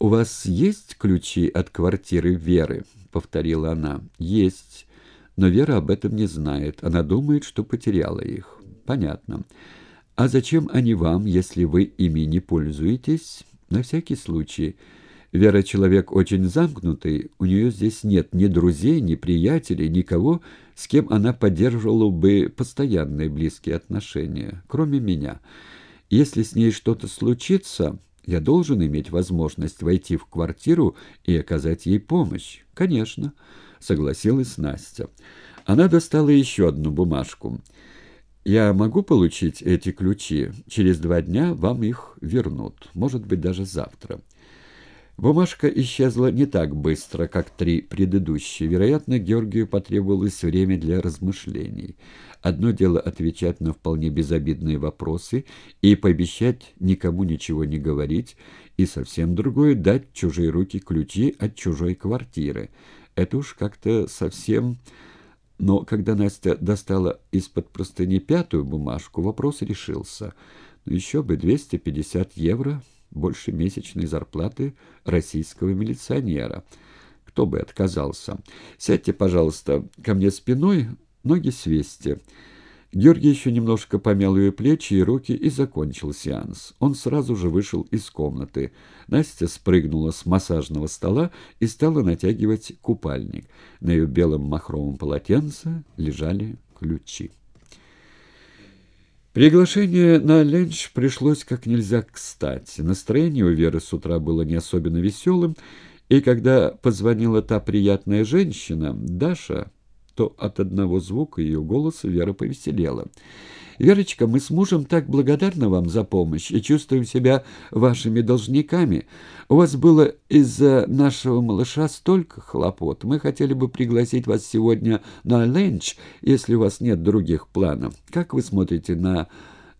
«У вас есть ключи от квартиры Веры?» — повторила она. «Есть. Но Вера об этом не знает. Она думает, что потеряла их». «Понятно. А зачем они вам, если вы ими не пользуетесь?» «На всякий случай». Вера человек очень замкнутый, у нее здесь нет ни друзей, ни приятелей, никого, с кем она поддерживала бы постоянные близкие отношения, кроме меня. Если с ней что-то случится, я должен иметь возможность войти в квартиру и оказать ей помощь. Конечно, согласилась Настя. Она достала еще одну бумажку. Я могу получить эти ключи? Через два дня вам их вернут, может быть, даже завтра. Бумажка исчезла не так быстро, как три предыдущие. Вероятно, Георгию потребовалось время для размышлений. Одно дело отвечать на вполне безобидные вопросы и пообещать никому ничего не говорить, и совсем другое — дать чужие руки ключи от чужой квартиры. Это уж как-то совсем... Но когда Настя достала из-под простыни пятую бумажку, вопрос решился. Ну еще бы 250 евро больше месячной зарплаты российского милиционера. Кто бы отказался? Сядьте, пожалуйста, ко мне спиной, ноги свесьте. Георгий еще немножко помял ее плечи и руки и закончил сеанс. Он сразу же вышел из комнаты. Настя спрыгнула с массажного стола и стала натягивать купальник. На ее белом махровом полотенце лежали ключи. Приглашение на ленч пришлось как нельзя кстати. Настроение у Веры с утра было не особенно веселым, и когда позвонила та приятная женщина, Даша, то от одного звука ее голоса Вера повеселела. «Верочка, мы с мужем так благодарны вам за помощь и чувствуем себя вашими должниками. У вас было из-за нашего малыша столько хлопот. Мы хотели бы пригласить вас сегодня на ленч, если у вас нет других планов. Как вы смотрите на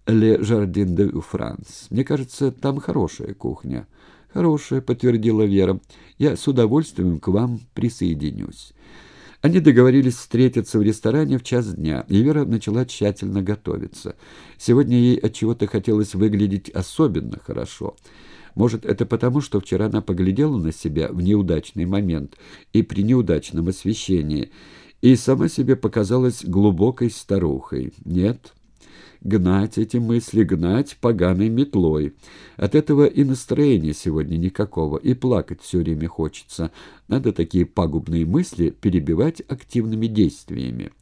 «Ле Жардин де Франс»? Мне кажется, там хорошая кухня». «Хорошая», — подтвердила Вера. «Я с удовольствием к вам присоединюсь». Они договорились встретиться в ресторане в час дня, и Вера начала тщательно готовиться. Сегодня ей от чего то хотелось выглядеть особенно хорошо. Может, это потому, что вчера она поглядела на себя в неудачный момент и при неудачном освещении, и сама себе показалась глубокой старухой. Нет, гнать эти мысли, гнать поганой метлой. От этого и настроения сегодня никакого, и плакать все время хочется. Надо такие пагубные мысли перебивать активными действиями.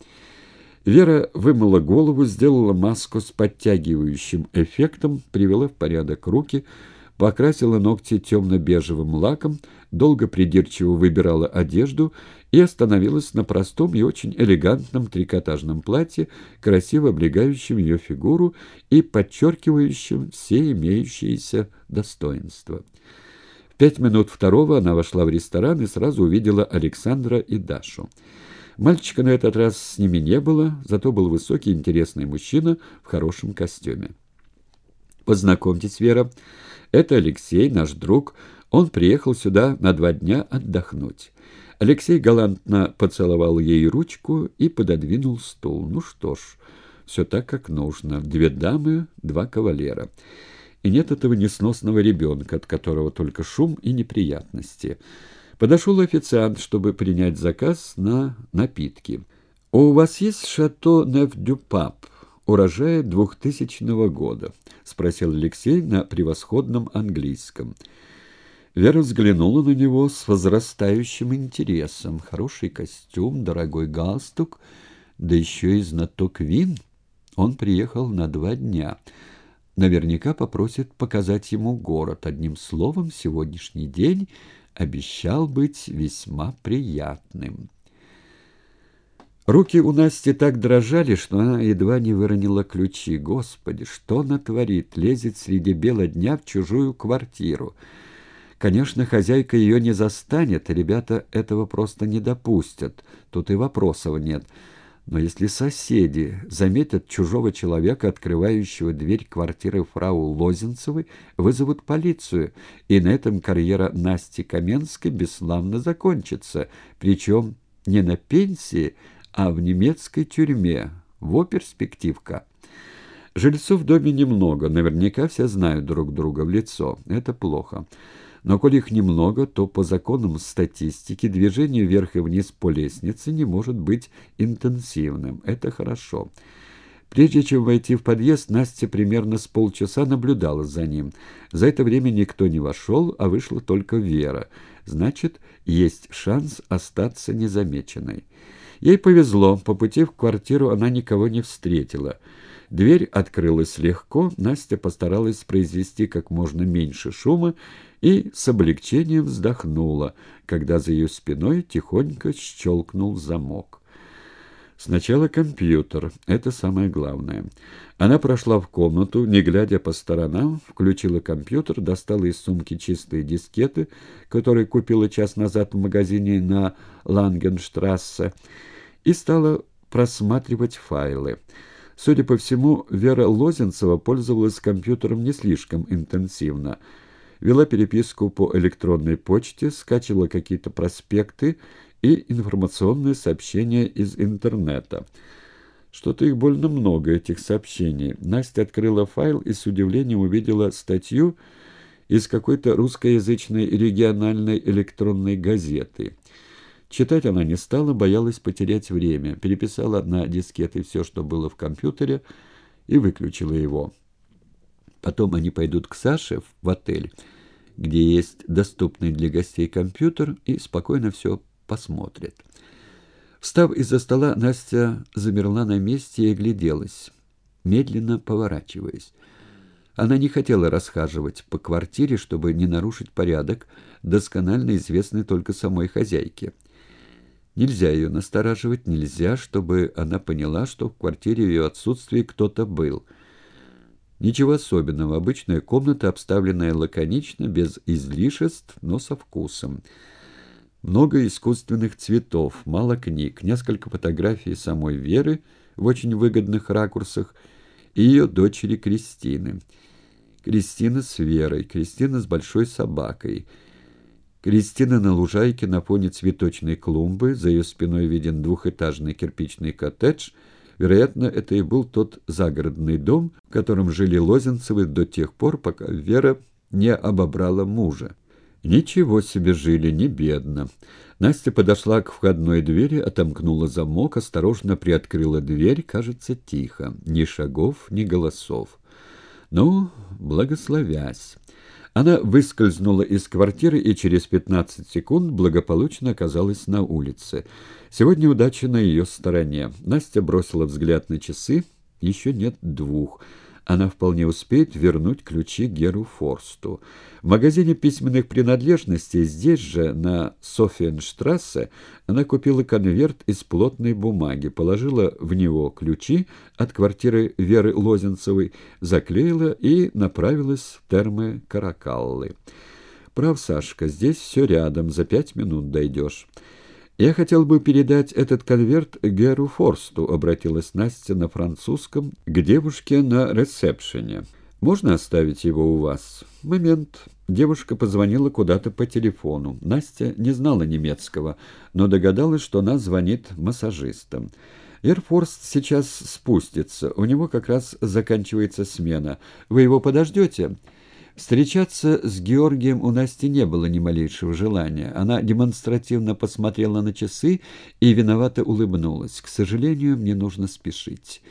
Вера вымыла голову, сделала маску с подтягивающим эффектом, привела в порядок руки, покрасила ногти темно-бежевым лаком, долго придирчиво выбирала одежду и остановилась на простом и очень элегантном трикотажном платье, красиво облегающем ее фигуру и подчеркивающем все имеющиеся достоинства. В пять минут второго она вошла в ресторан и сразу увидела Александра и Дашу. Мальчика на этот раз с ними не было, зато был высокий интересный мужчина в хорошем костюме. «Познакомьтесь, Вера, это Алексей, наш друг. Он приехал сюда на два дня отдохнуть». Алексей галантно поцеловал ей ручку и пододвинул стул. Ну что ж, все так, как нужно. Две дамы, два кавалера. И нет этого несносного ребенка, от которого только шум и неприятности. Подошел официант, чтобы принять заказ на напитки. «У вас есть шато Неф-Дю-Пап, урожая двухтысячного года?» — спросил Алексей на превосходном английском. Вера взглянула на него с возрастающим интересом. Хороший костюм, дорогой галстук, да еще и знаток вин. Он приехал на два дня. Наверняка попросит показать ему город. Одним словом, сегодняшний день обещал быть весьма приятным. Руки у Насти так дрожали, что она едва не выронила ключи. Господи, что она творит? Лезет среди бела дня в чужую квартиру. Конечно, хозяйка ее не застанет, ребята этого просто не допустят. Тут и вопросов нет. Но если соседи заметят чужого человека, открывающего дверь квартиры фрау Лозенцевой, вызовут полицию, и на этом карьера Насти Каменской бесславно закончится, причем не на пенсии, а в немецкой тюрьме. Во перспективка. Жильцов в доме немного, наверняка все знают друг друга в лицо. Это плохо. Но коли их немного, то по законам статистики движение вверх и вниз по лестнице не может быть интенсивным. Это хорошо. Прежде чем войти в подъезд, Настя примерно с полчаса наблюдала за ним. За это время никто не вошел, а вышла только Вера. Значит, есть шанс остаться незамеченной. Ей повезло, по пути в квартиру она никого не встретила. Дверь открылась легко, Настя постаралась произвести как можно меньше шума и с облегчением вздохнула, когда за ее спиной тихонько щелкнул замок. Сначала компьютер, это самое главное. Она прошла в комнату, не глядя по сторонам, включила компьютер, достала из сумки чистые дискеты, которые купила час назад в магазине на Лангенштрассе, и стала просматривать файлы. Судя по всему, Вера Лозенцева пользовалась компьютером не слишком интенсивно. Вела переписку по электронной почте, скачивала какие-то проспекты и информационные сообщения из интернета. Что-то их больно много, этих сообщений. Настя открыла файл и с удивлением увидела статью из какой-то русскоязычной региональной электронной газеты – Читать она не стала, боялась потерять время, переписала на дискеты все, что было в компьютере, и выключила его. Потом они пойдут к Саше в отель, где есть доступный для гостей компьютер, и спокойно все посмотрят. Встав из-за стола, Настя замерла на месте и огляделась, медленно поворачиваясь. Она не хотела расхаживать по квартире, чтобы не нарушить порядок, досконально известный только самой хозяйке. Нельзя ее настораживать, нельзя, чтобы она поняла, что в квартире в ее отсутствии кто-то был. Ничего особенного, обычная комната, обставленная лаконично, без излишеств, но со вкусом. Много искусственных цветов, мало книг, несколько фотографий самой Веры в очень выгодных ракурсах и ее дочери Кристины. Кристина с Верой, Кристина с большой собакой — Кристина на лужайке на фоне цветочной клумбы, за ее спиной виден двухэтажный кирпичный коттедж. Вероятно, это и был тот загородный дом, в котором жили Лозенцевы до тех пор, пока Вера не обобрала мужа. Ничего себе жили, не бедно. Настя подошла к входной двери, отомкнула замок, осторожно приоткрыла дверь, кажется, тихо. Ни шагов, ни голосов. Ну, благословясь. Она выскользнула из квартиры и через 15 секунд благополучно оказалась на улице. Сегодня удача на ее стороне. Настя бросила взгляд на часы. Еще нет двух она вполне успеет вернуть ключи Геру Форсту. В магазине письменных принадлежностей здесь же, на Софиенштрассе, она купила конверт из плотной бумаги, положила в него ключи от квартиры Веры Лозенцевой, заклеила и направилась в термы Каракаллы. «Прав, Сашка, здесь все рядом, за пять минут дойдешь». «Я хотел бы передать этот конверт Геру Форсту», — обратилась Настя на французском к девушке на ресепшене. «Можно оставить его у вас?» «Момент». Девушка позвонила куда-то по телефону. Настя не знала немецкого, но догадалась, что она звонит массажистам. «Эрфорст сейчас спустится. У него как раз заканчивается смена. Вы его подождете?» Встречаться с Георгием у Насти не было ни малейшего желания. Она демонстративно посмотрела на часы и виновато улыбнулась. «К сожалению, мне нужно спешить».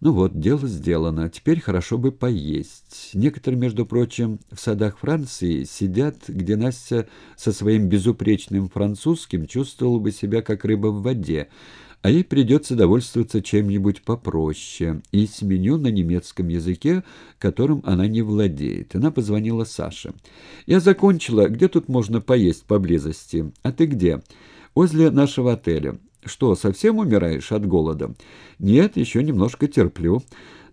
Ну вот, дело сделано. Теперь хорошо бы поесть. Некоторые, между прочим, в садах Франции сидят, где Настя со своим безупречным французским чувствовала бы себя как рыба в воде, а ей придется довольствоваться чем-нибудь попроще и с меню на немецком языке, которым она не владеет. Она позвонила Саше. «Я закончила. Где тут можно поесть поблизости? А ты где?» «Возле нашего отеля». «Что, совсем умираешь от голода?» «Нет, еще немножко терплю».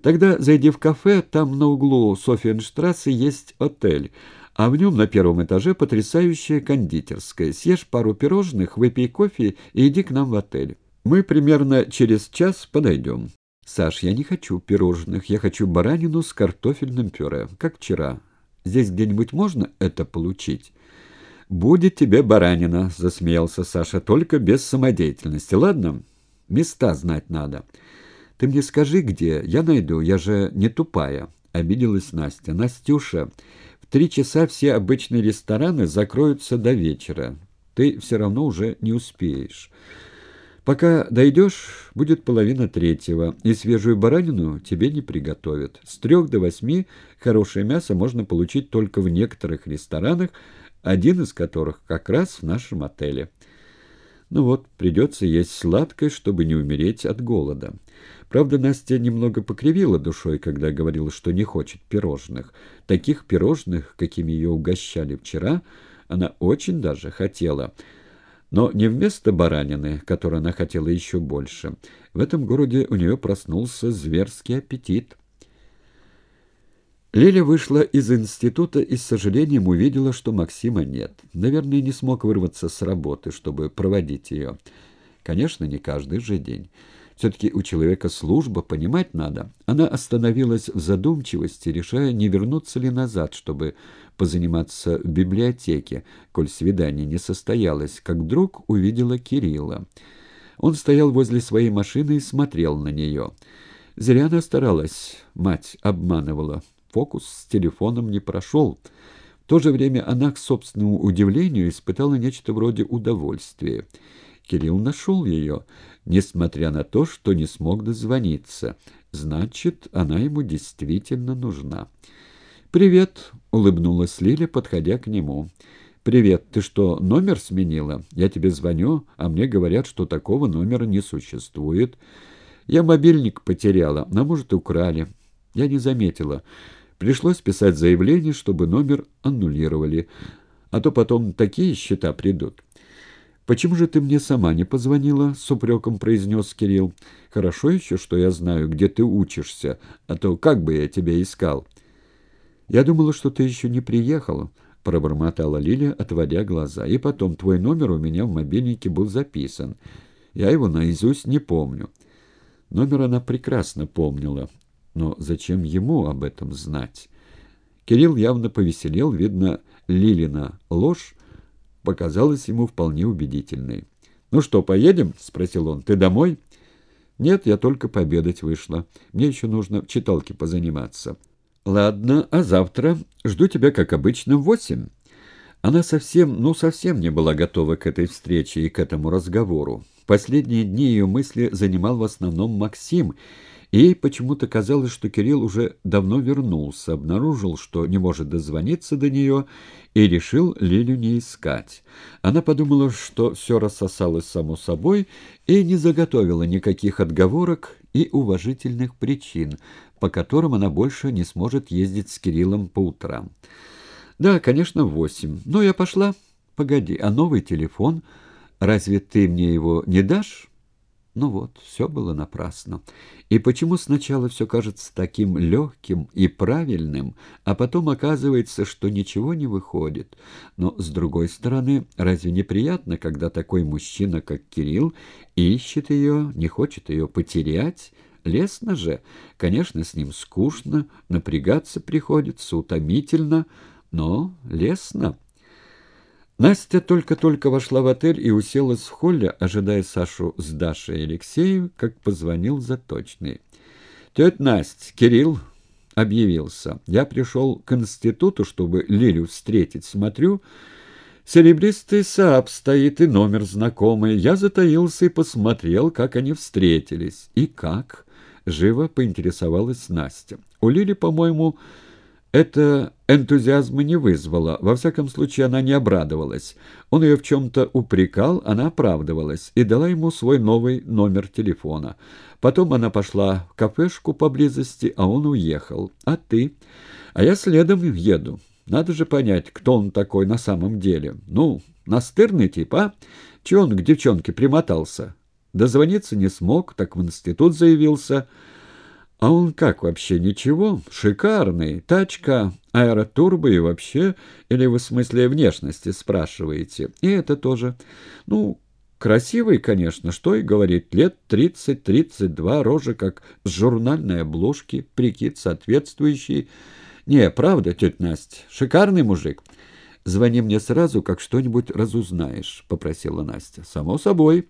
«Тогда зайди в кафе, там на углу Софиенштрассе есть отель» а в нем на первом этаже потрясающая кондитерская. Съешь пару пирожных, выпей кофе и иди к нам в отель. Мы примерно через час подойдем. Саш, я не хочу пирожных, я хочу баранину с картофельным пюре, как вчера. Здесь где-нибудь можно это получить? Будет тебе баранина, засмеялся Саша, только без самодеятельности, ладно? Места знать надо. Ты мне скажи, где, я найду, я же не тупая. Обиделась Настя. Настюша, в три часа все обычные рестораны закроются до вечера. Ты все равно уже не успеешь. Пока дойдешь, будет половина третьего, и свежую баранину тебе не приготовят. С трех до восьми хорошее мясо можно получить только в некоторых ресторанах, один из которых как раз в нашем отеле. Ну вот, придется есть сладкое, чтобы не умереть от голода. Правда, Настя немного покривила душой, когда говорила, что не хочет пирожных. Таких пирожных, какими ее угощали вчера, она очень даже хотела – но не вместо баранины, которую она хотела еще больше. В этом городе у нее проснулся зверский аппетит. Лиля вышла из института и с сожалением увидела, что Максима нет. Наверное, не смог вырваться с работы, чтобы проводить ее. Конечно, не каждый же день. Все-таки у человека служба, понимать надо. Она остановилась в задумчивости, решая, не вернуться ли назад, чтобы позаниматься в библиотеке, коль свидание не состоялось, как вдруг увидела Кирилла. Он стоял возле своей машины и смотрел на нее. Зря она старалась, мать обманывала. Фокус с телефоном не прошел. В то же время она, к собственному удивлению, испытала нечто вроде удовольствия. Кирилл нашел ее, несмотря на то, что не смог дозвониться. Значит, она ему действительно нужна. «Привет», — улыбнулась Лиля, подходя к нему. «Привет, ты что, номер сменила? Я тебе звоню, а мне говорят, что такого номера не существует. Я мобильник потеряла, а может, украли. Я не заметила. Пришлось писать заявление, чтобы номер аннулировали, а то потом такие счета придут». «Почему же ты мне сама не позвонила?» — с упреком произнес Кирилл. «Хорошо еще, что я знаю, где ты учишься, а то как бы я тебя искал?» «Я думала, что ты еще не приехала», — пробормотала Лиля, отводя глаза. «И потом, твой номер у меня в мобильнике был записан. Я его наизусть не помню». Номер она прекрасно помнила, но зачем ему об этом знать? Кирилл явно повеселел, видно, Лилина ложь показалась ему вполне убедительной. «Ну что, поедем?» — спросил он. «Ты домой?» «Нет, я только пообедать вышла. Мне еще нужно в читалке позаниматься». «Ладно, а завтра? Жду тебя, как обычно, в восемь». Она совсем, ну совсем не была готова к этой встрече и к этому разговору. Последние дни ее мысли занимал в основном Максим, и ей почему-то казалось, что Кирилл уже давно вернулся, обнаружил, что не может дозвониться до нее, и решил Лилю не искать. Она подумала, что все рассосалось само собой, и не заготовила никаких отговорок и уважительных причин, по которым она больше не сможет ездить с Кириллом по утрам. «Да, конечно, восемь. Но я пошла. Погоди, а новый телефон? Разве ты мне его не дашь?» Ну вот, все было напрасно. И почему сначала все кажется таким легким и правильным, а потом оказывается, что ничего не выходит? Но, с другой стороны, разве неприятно, когда такой мужчина, как Кирилл, ищет ее, не хочет ее потерять? Лестно же. Конечно, с ним скучно, напрягаться приходится, утомительно, но лестно. Настя только-только вошла в отель и уселась в холле, ожидая Сашу с Дашей и Алексеем, как позвонил заточный. «Тетя Настя, Кирилл объявился. Я пришел к институту, чтобы Лилю встретить. Смотрю, серебристый Сааб стоит и номер знакомый. Я затаился и посмотрел, как они встретились. И как?» — живо поинтересовалась Настя. «У Лили, по-моему, это энтузиазма не вызвало. Во всяком случае, она не обрадовалась. Он ее в чем-то упрекал, она оправдывалась и дала ему свой новый номер телефона. Потом она пошла в кафешку поблизости, а он уехал. А ты? А я следом еду. Надо же понять, кто он такой на самом деле. Ну, настырный тип, а? Чего он к девчонке примотался? Дозвониться не смог, так в институт заявился. А он как вообще, ничего? Шикарный. Тачка, аэротурбо и вообще... Или вы в смысле внешности спрашиваете? И это тоже. Ну, красивый, конечно, что и говорит. Лет тридцать-тридцать два, рожа как с журнальной обложки, прикид соответствующий. Не, правда, тетя Настя, шикарный мужик. «Звони мне сразу, как что-нибудь разузнаешь», — попросила Настя. «Само собой».